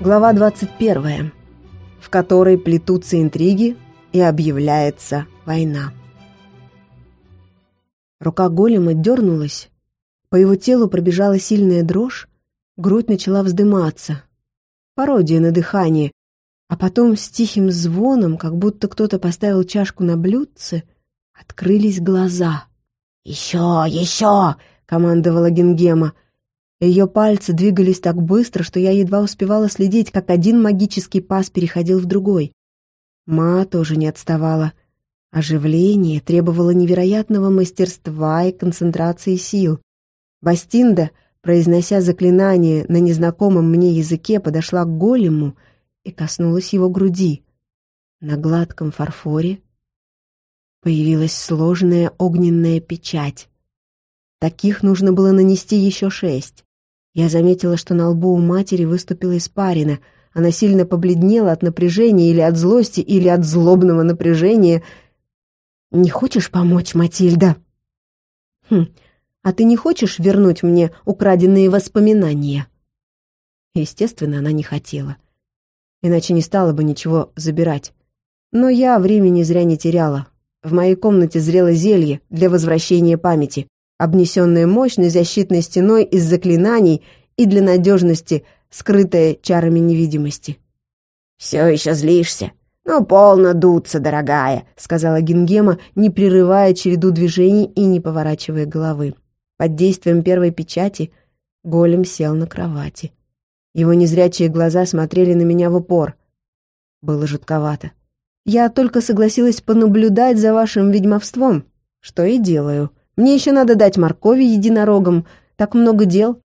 Глава 21, в которой плетутся интриги и объявляется война. Рука голема дернулась, по его телу пробежала сильная дрожь, грудь начала вздыматься. Пародия на дыхание, а потом с тихим звоном, как будто кто-то поставил чашку на блюдце, открылись глаза. «Еще, еще!» — командовала Гингема. Ее пальцы двигались так быстро, что я едва успевала следить, как один магический пас переходил в другой. Ма тоже не отставала. Оживление требовало невероятного мастерства и концентрации сил. Бастинда, произнося заклинание на незнакомом мне языке, подошла к голему и коснулась его груди. На гладком фарфоре появилась сложная огненная печать. Таких нужно было нанести еще шесть. Я заметила, что на лбу у матери выступила испарина. Она сильно побледнела от напряжения или от злости, или от злобного напряжения. «Не хочешь помочь, Матильда?» «Хм, а ты не хочешь вернуть мне украденные воспоминания?» Естественно, она не хотела. Иначе не стала бы ничего забирать. Но я времени зря не теряла. В моей комнате зрело зелье для возвращения памяти обнесенная мощной защитной стеной из заклинаний и для надежности скрытая чарами невидимости. «Все еще злишься? Ну, полно дуться, дорогая», — сказала Гингема, не прерывая череду движений и не поворачивая головы. Под действием первой печати голем сел на кровати. Его незрячие глаза смотрели на меня в упор. Было жутковато. «Я только согласилась понаблюдать за вашим ведьмовством, что и делаю», мне еще надо дать моркови единорогам, так много дел.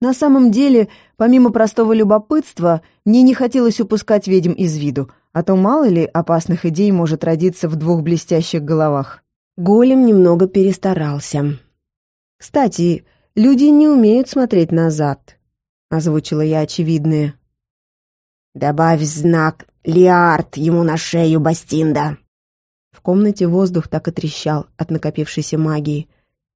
На самом деле, помимо простого любопытства, мне не хотелось упускать ведьм из виду, а то мало ли опасных идей может родиться в двух блестящих головах. Голем немного перестарался. «Кстати, люди не умеют смотреть назад», — озвучила я очевидное. «Добавь знак «Лиард» ему на шею, Бастинда», комнате воздух так и трещал от накопившейся магии.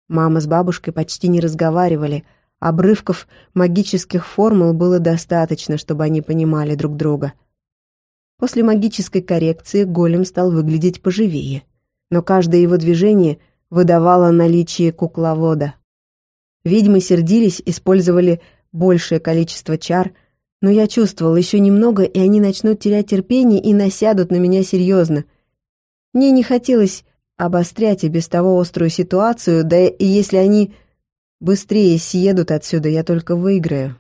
Мама с бабушкой почти не разговаривали, обрывков магических формул было достаточно, чтобы они понимали друг друга. После магической коррекции голем стал выглядеть поживее, но каждое его движение выдавало наличие кукловода. Ведьмы сердились, использовали большее количество чар, но я чувствовал еще немного, и они начнут терять терпение и насядут на меня серьезно — мне не хотелось обострять и без того острую ситуацию, да и если они быстрее съедут отсюда, я только выиграю.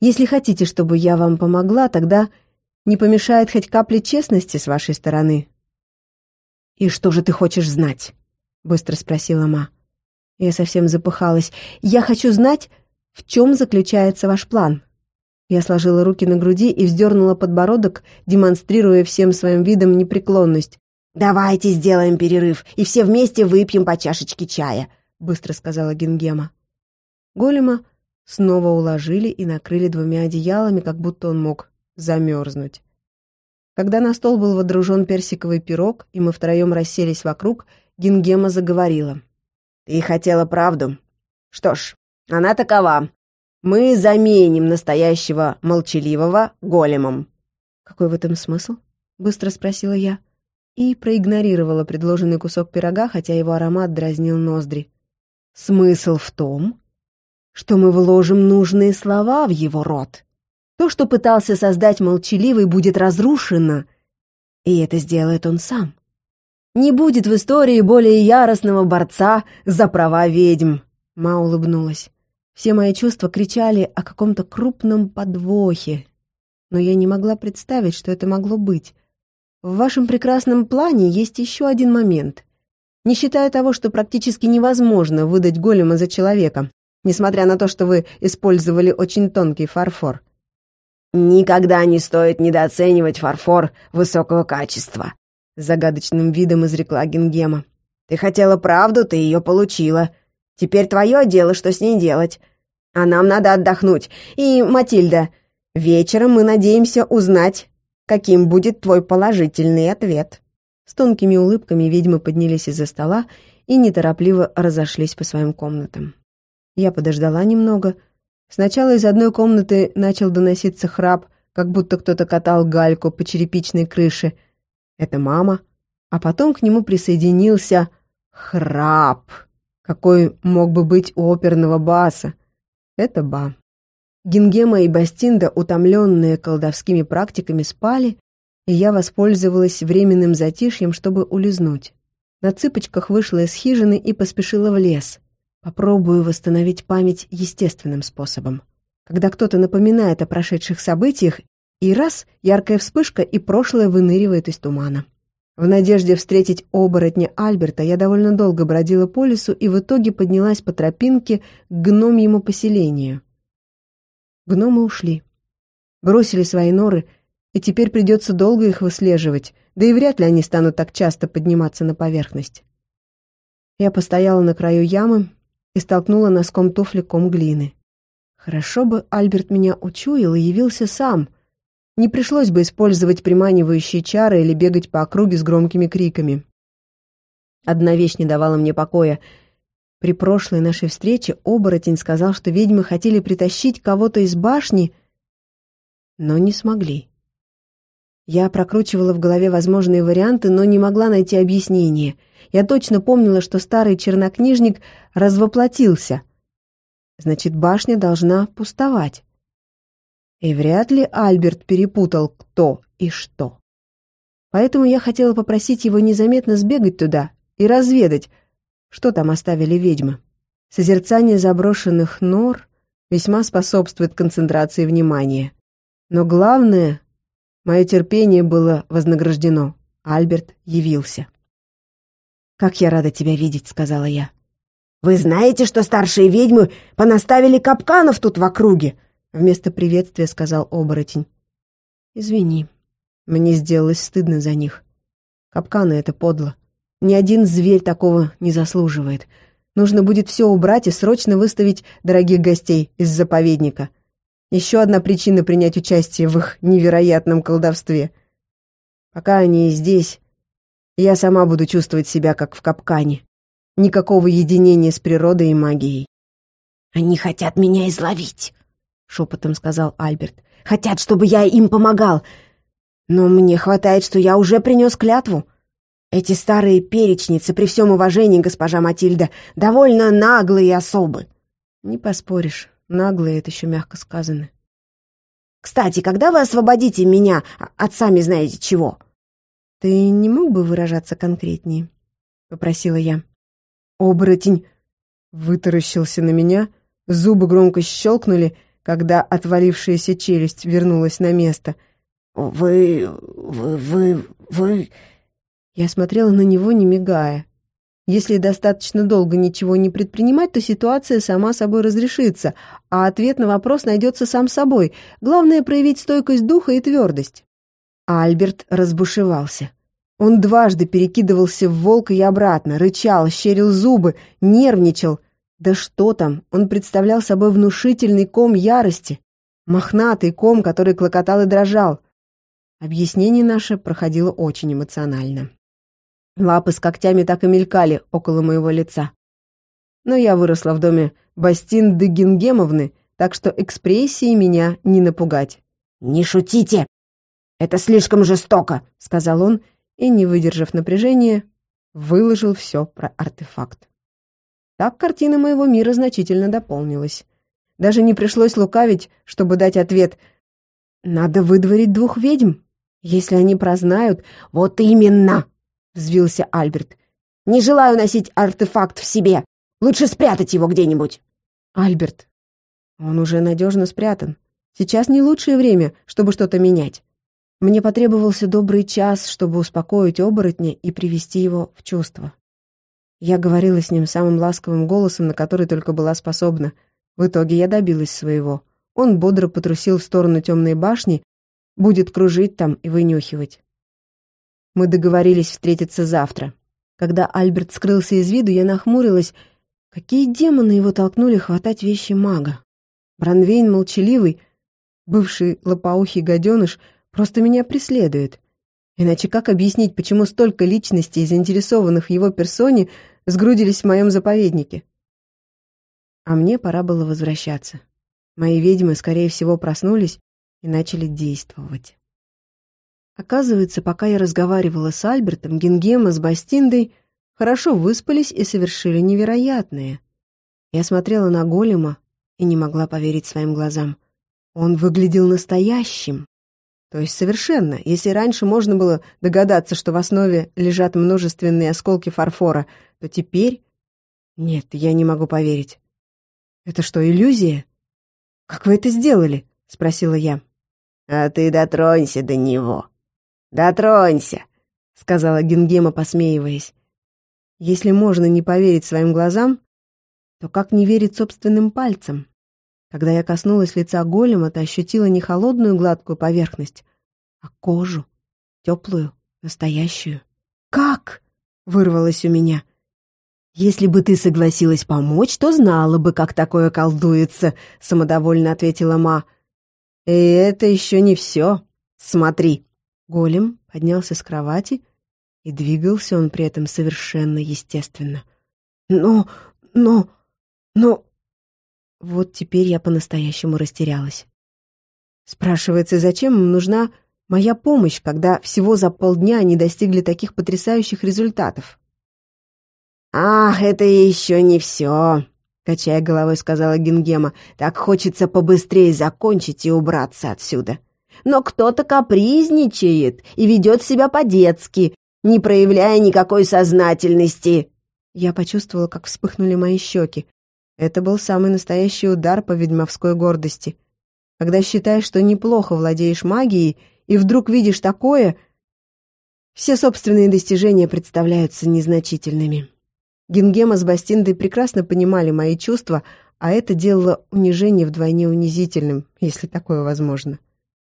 Если хотите, чтобы я вам помогла, тогда не помешает хоть капли честности с вашей стороны. «И что же ты хочешь знать?» — быстро спросила Ма. Я совсем запыхалась. «Я хочу знать, в чем заключается ваш план». Я сложила руки на груди и вздернула подбородок, демонстрируя всем своим видом непреклонность. «Давайте сделаем перерыв, и все вместе выпьем по чашечке чая», — быстро сказала Гингема. Голема снова уложили и накрыли двумя одеялами, как будто он мог замерзнуть. Когда на стол был водружен персиковый пирог, и мы втроем расселись вокруг, Гингема заговорила. «Ты хотела правду? Что ж, она такова. Мы заменим настоящего молчаливого големом». «Какой в этом смысл?» — быстро спросила я. И проигнорировала предложенный кусок пирога, хотя его аромат дразнил ноздри. «Смысл в том, что мы вложим нужные слова в его рот. То, что пытался создать молчаливый, будет разрушено, и это сделает он сам. Не будет в истории более яростного борца за права ведьм», — Ма улыбнулась. Все мои чувства кричали о каком-то крупном подвохе, но я не могла представить, что это могло быть. В вашем прекрасном плане есть еще один момент. Не считая того, что практически невозможно выдать голема за человека, несмотря на то, что вы использовали очень тонкий фарфор. «Никогда не стоит недооценивать фарфор высокого качества», — загадочным видом изрекла Гингема. «Ты хотела правду, ты ее получила. Теперь твое дело, что с ней делать. А нам надо отдохнуть. И, Матильда, вечером мы надеемся узнать, каким будет твой положительный ответ». С тонкими улыбками ведьмы поднялись из-за стола и неторопливо разошлись по своим комнатам. Я подождала немного, Сначала из одной комнаты начал доноситься храп, как будто кто-то катал гальку по черепичной крыше. Это мама. А потом к нему присоединился храп, какой мог бы быть у оперного баса. Это ба. Гингема и Бастинда, утомленные колдовскими практиками, спали, и я воспользовалась временным затишьем, чтобы улизнуть. На цыпочках вышла из хижины и поспешила в лес. Попробую восстановить память естественным способом. Когда кто-то напоминает о прошедших событиях, и раз яркая вспышка, и прошлое выныривает из тумана. В надежде встретить оборотня Альберта я довольно долго бродила по лесу и в итоге поднялась по тропинке к гномьему поселению. Гномы ушли. Бросили свои норы, и теперь придется долго их выслеживать, да и вряд ли они станут так часто подниматься на поверхность. Я постояла на краю ямы, и столкнула носком туфли ком глины. Хорошо бы Альберт меня учуял и явился сам. Не пришлось бы использовать приманивающие чары или бегать по округе с громкими криками. Одна вещь не давала мне покоя. При прошлой нашей встрече оборотень сказал, что ведьмы хотели притащить кого-то из башни, но не смогли. Я прокручивала в голове возможные варианты, но не могла найти объяснение. Я точно помнила, что старый чернокнижник развоплотился. Значит, башня должна пустовать. И вряд ли Альберт перепутал кто и что. Поэтому я хотела попросить его незаметно сбегать туда и разведать, что там оставили ведьмы. Созерцание заброшенных нор весьма способствует концентрации внимания. Но главное Мое терпение было вознаграждено. Альберт явился. «Как я рада тебя видеть», — сказала я. «Вы знаете, что старшие ведьмы понаставили капканов тут в округе?» Вместо приветствия сказал оборотень. «Извини, мне сделалось стыдно за них. Капканы — это подло. Ни один зверь такого не заслуживает. Нужно будет все убрать и срочно выставить дорогих гостей из заповедника. Еще одна причина принять участие в их невероятном колдовстве. Пока они здесь, я сама буду чувствовать себя как в капкане. Никакого единения с природой и магией. «Они хотят меня изловить», — шепотом сказал Альберт. «Хотят, чтобы я им помогал. Но мне хватает, что я уже принес клятву. Эти старые перечницы, при всем уважении, госпожа Матильда, довольно наглые особы». «Не поспоришь. Наглые — это еще мягко сказано. «Кстати, когда вы освободите меня от сами знаете чего?» «Ты не мог бы выражаться конкретнее?» — попросила я. Оборотень вытаращился на меня, зубы громко щелкнули, когда отвалившаяся челюсть вернулась на место. «Вы... вы... вы... вы...» Я смотрела на него, не мигая. Если достаточно долго ничего не предпринимать, то ситуация сама собой разрешится, а ответ на вопрос найдется сам собой. Главное — проявить стойкость духа и твердость. Альберт разбушевался. Он дважды перекидывался в волка и обратно, рычал, щерил зубы, нервничал. Да что там, он представлял собой внушительный ком ярости. Мохнатый ком, который клокотал и дрожал. Объяснение наше проходило очень эмоционально. Лапы с когтями так и мелькали около моего лица. Но я выросла в доме Бастин де Гингемовны, так что экспрессии меня не напугать. «Не шутите! Это слишком жестоко!» — сказал он, и, не выдержав напряжения, выложил все про артефакт. Так картина моего мира значительно дополнилась. Даже не пришлось лукавить, чтобы дать ответ «Надо выдворить двух ведьм. Если они прознают...» «Вот именно!» взвился Альберт. «Не желаю носить артефакт в себе. Лучше спрятать его где-нибудь». «Альберт, он уже надежно спрятан. Сейчас не лучшее время, чтобы что-то менять. Мне потребовался добрый час, чтобы успокоить оборотня и привести его в чувство. Я говорила с ним самым ласковым голосом, на который только была способна. В итоге я добилась своего. Он бодро потрусил в сторону темной башни, будет кружить там и вынюхивать. Мы договорились встретиться завтра. Когда Альберт скрылся из виду, я нахмурилась. Какие демоны его толкнули хватать вещи мага? Бранвейн молчаливый, бывший лопоухий гаденыш, просто меня преследует. Иначе как объяснить, почему столько личностей, заинтересованных в его персоне, сгрудились в моем заповеднике? А мне пора было возвращаться. Мои ведьмы, скорее всего, проснулись и начали действовать. Оказывается, пока я разговаривала с Альбертом, Гингема с Бастиндой хорошо выспались и совершили невероятное. Я смотрела на голема и не могла поверить своим глазам. Он выглядел настоящим. То есть совершенно. Если раньше можно было догадаться, что в основе лежат множественные осколки фарфора, то теперь... Нет, я не могу поверить. Это что, иллюзия? Как вы это сделали? Спросила я. А ты дотронься до него. Дотронься, сказала Гингема, посмеиваясь. Если можно не поверить своим глазам, то как не верить собственным пальцам? Когда я коснулась лица голема, то ощутила не холодную гладкую поверхность, а кожу, теплую, настоящую. «Как?» — вырвалось у меня. «Если бы ты согласилась помочь, то знала бы, как такое колдуется», — самодовольно ответила Ма. «И это еще не все. Смотри». Голем поднялся с кровати, и двигался он при этом совершенно естественно. «Но... но... но...» Вот теперь я по-настоящему растерялась. Спрашивается, зачем им нужна моя помощь, когда всего за полдня они достигли таких потрясающих результатов? «Ах, это еще не все», — качая головой сказала Гингема. «Так хочется побыстрее закончить и убраться отсюда. Но кто-то капризничает и ведет себя по-детски, не проявляя никакой сознательности». Я почувствовала, как вспыхнули мои щеки. Это был самый настоящий удар по ведьмовской гордости. Когда считаешь, что неплохо владеешь магией, и вдруг видишь такое, все собственные достижения представляются незначительными. Гингема с Бастиндой прекрасно понимали мои чувства, а это делало унижение вдвойне унизительным, если такое возможно.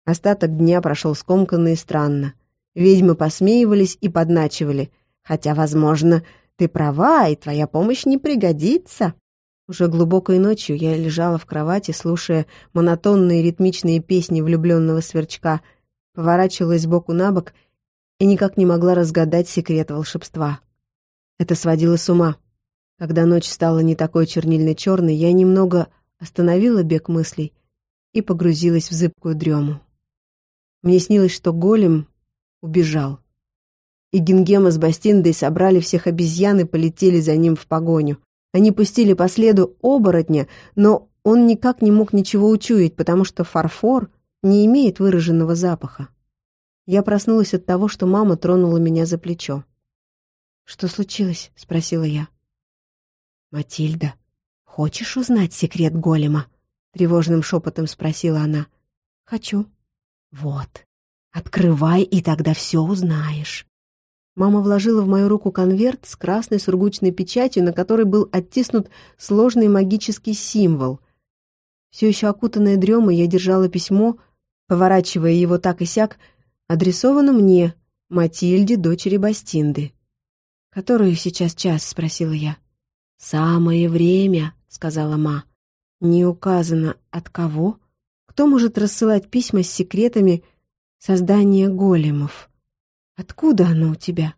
Остаток дня прошел скомканно и странно. Ведьмы посмеивались и подначивали, хотя, возможно, ты права, и твоя помощь не пригодится. Уже глубокой ночью я лежала в кровати, слушая монотонные ритмичные песни влюбленного сверчка, поворачивалась боку на бок и никак не могла разгадать секрет волшебства. Это сводило с ума. Когда ночь стала не такой чернильно-черной, я немного остановила бег мыслей и погрузилась в зыбкую дрему. Мне снилось, что голем убежал. И Гингема с Бастиндой собрали всех обезьян и полетели за ним в погоню. Они пустили по следу оборотня, но он никак не мог ничего учуять, потому что фарфор не имеет выраженного запаха. Я проснулась от того, что мама тронула меня за плечо. «Что случилось?» — спросила я. «Матильда, хочешь узнать секрет голема?» — тревожным шепотом спросила она. «Хочу». «Вот, открывай, и тогда все узнаешь. Мама вложила в мою руку конверт с красной сургучной печатью, на которой был оттиснут сложный магический символ. Все еще окутанная дремой, я держала письмо, поворачивая его так и сяк, адресовано мне, Матильде, дочери Бастинды. «Который сейчас час?» — спросила я. «Самое время», — сказала ма. «Не указано, от кого? Кто может рассылать письма с секретами создания големов?» Откуда оно у тебя?»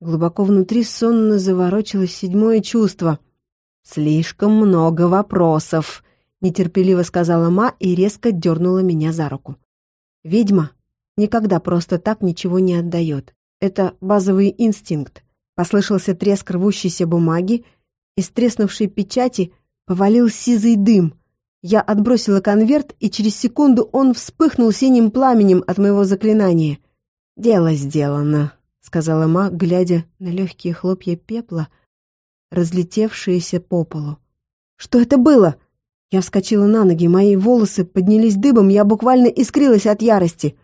Глубоко внутри сонно заворочилось седьмое чувство. «Слишком много вопросов», — нетерпеливо сказала Ма и резко дернула меня за руку. «Ведьма никогда просто так ничего не отдает. Это базовый инстинкт». Послышался треск рвущейся бумаги, из треснувшей печати повалил сизый дым. Я отбросила конверт, и через секунду он вспыхнул синим пламенем от моего заклинания. «Дело сделано», — сказала Ма, глядя на легкие хлопья пепла, разлетевшиеся по полу. «Что это было?» Я вскочила на ноги, мои волосы поднялись дыбом, я буквально искрилась от ярости.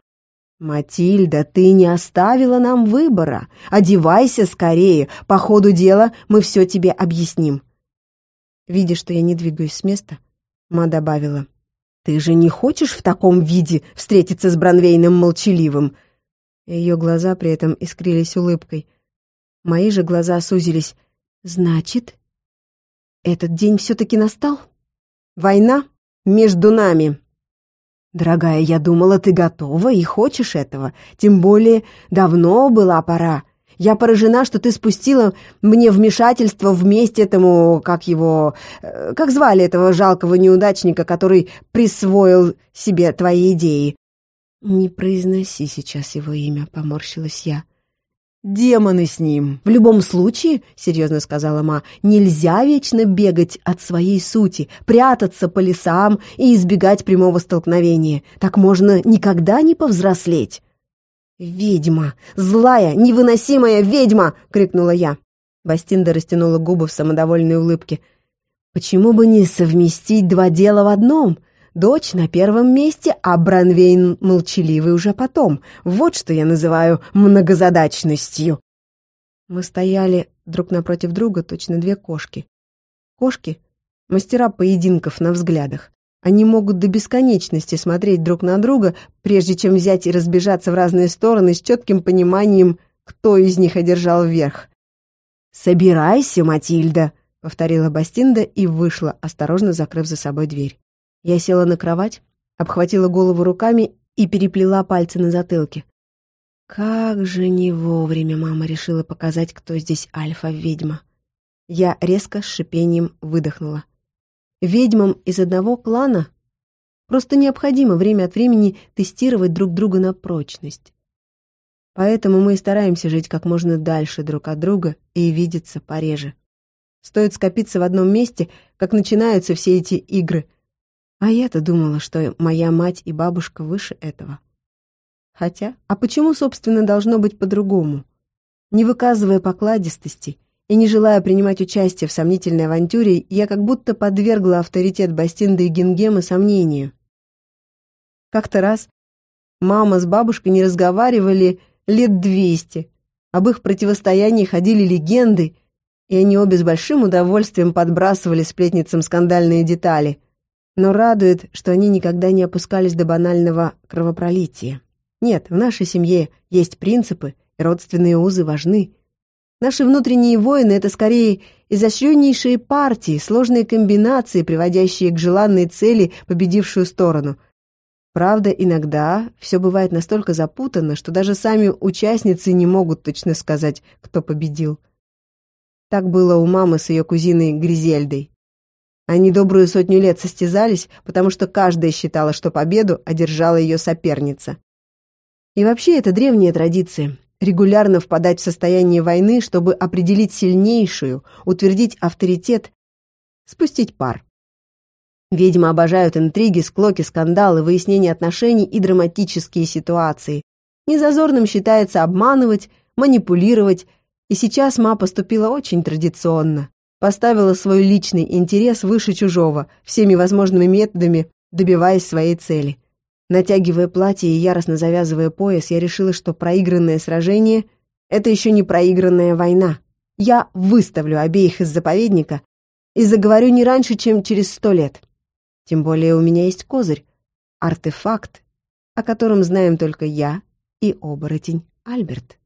«Матильда, ты не оставила нам выбора. Одевайся скорее. По ходу дела мы все тебе объясним». Видя, что я не двигаюсь с места, Ма добавила. «Ты же не хочешь в таком виде встретиться с Бранвейном молчаливым? Ее глаза при этом искрились улыбкой. Мои же глаза сузились. «Значит, этот день все-таки настал? Война между нами!» «Дорогая, я думала, ты готова и хочешь этого. Тем более, давно была пора. Я поражена, что ты спустила мне вмешательство вместе этому, как его... Э, как звали этого жалкого неудачника, который присвоил себе твои идеи?» «Не произноси сейчас его имя», — поморщилась я. «Демоны с ним. В любом случае, — серьезно сказала Ма, — нельзя вечно бегать от своей сути, прятаться по лесам и избегать прямого столкновения. Так можно никогда не повзрослеть». «Ведьма! Злая, невыносимая ведьма!» — крикнула я. Бастинда растянула губы в самодовольной улыбке. «Почему бы не совместить два дела в одном?» Дочь на первом месте, а Бранвейн молчаливый уже потом. Вот что я называю многозадачностью. Мы стояли друг напротив друга, точно две кошки. Кошки — мастера поединков на взглядах. Они могут до бесконечности смотреть друг на друга, прежде чем взять и разбежаться в разные стороны с четким пониманием, кто из них одержал верх. «Собирайся, Матильда!» — повторила Бастинда и вышла, осторожно закрыв за собой дверь. Я села на кровать, обхватила голову руками и переплела пальцы на затылке. Как же не вовремя мама решила показать, кто здесь альфа-ведьма. Я резко с шипением выдохнула. Ведьмам из одного клана просто необходимо время от времени тестировать друг друга на прочность. Поэтому мы и стараемся жить как можно дальше друг от друга и видеться пореже. Стоит скопиться в одном месте, как начинаются все эти игры — а я-то думала, что моя мать и бабушка выше этого. Хотя, а почему, собственно, должно быть по-другому? Не выказывая покладистости и не желая принимать участие в сомнительной авантюре, я как будто подвергла авторитет Бастинда и Гингема сомнению. Как-то раз мама с бабушкой не разговаривали лет двести. Об их противостоянии ходили легенды, и они обе с большим удовольствием подбрасывали сплетницам скандальные детали — но радует, что они никогда не опускались до банального кровопролития. Нет, в нашей семье есть принципы, и родственные узы важны. Наши внутренние войны — это скорее изощреннейшие партии, сложные комбинации, приводящие к желанной цели победившую сторону. Правда, иногда все бывает настолько запутанно, что даже сами участницы не могут точно сказать, кто победил. Так было у мамы с ее кузиной Гризельдой. Они добрую сотню лет состязались, потому что каждая считала, что победу одержала ее соперница. И вообще это древняя традиция – регулярно впадать в состояние войны, чтобы определить сильнейшую, утвердить авторитет, спустить пар. Ведьмы обожают интриги, склоки, скандалы, выяснение отношений и драматические ситуации. Незазорным считается обманывать, манипулировать, и сейчас Ма поступила очень традиционно поставила свой личный интерес выше чужого, всеми возможными методами добиваясь своей цели. Натягивая платье и яростно завязывая пояс, я решила, что проигранное сражение — это еще не проигранная война. Я выставлю обеих из заповедника и заговорю не раньше, чем через сто лет. Тем более у меня есть козырь — артефакт, о котором знаем только я и оборотень Альберт.